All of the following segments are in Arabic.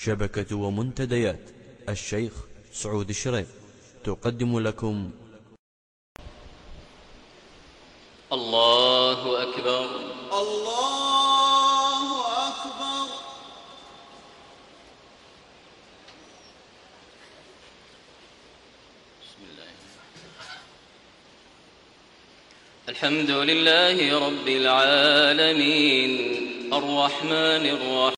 شبكة ومنتديات. الشيخ سعود الشريف تقدم لكم. الله أكبر. الله أكبر. بسم الله. الحمد لله رب العالمين. الرحمن الرحيم.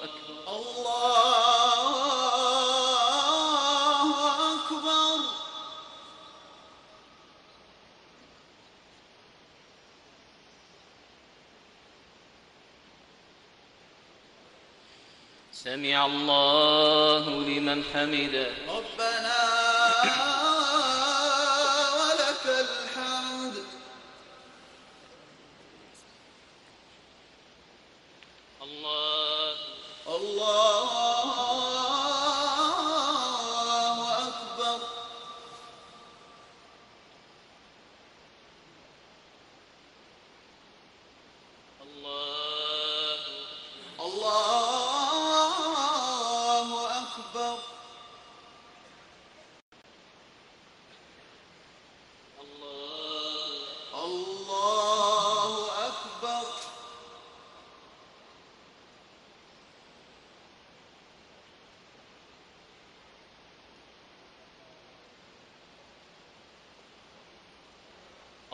سمع الله لمن حمده.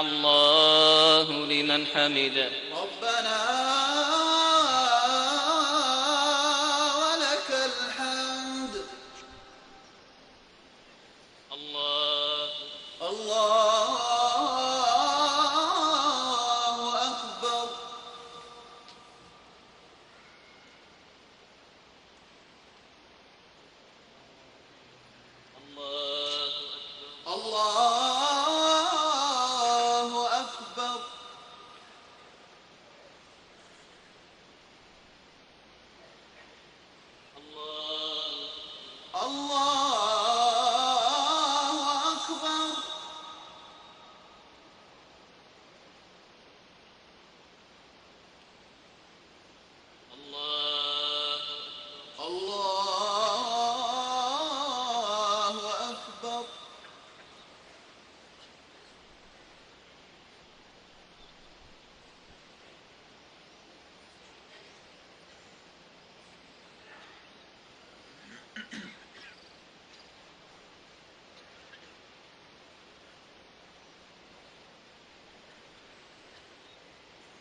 الله لمن حمده.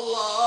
Allah.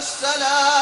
السلام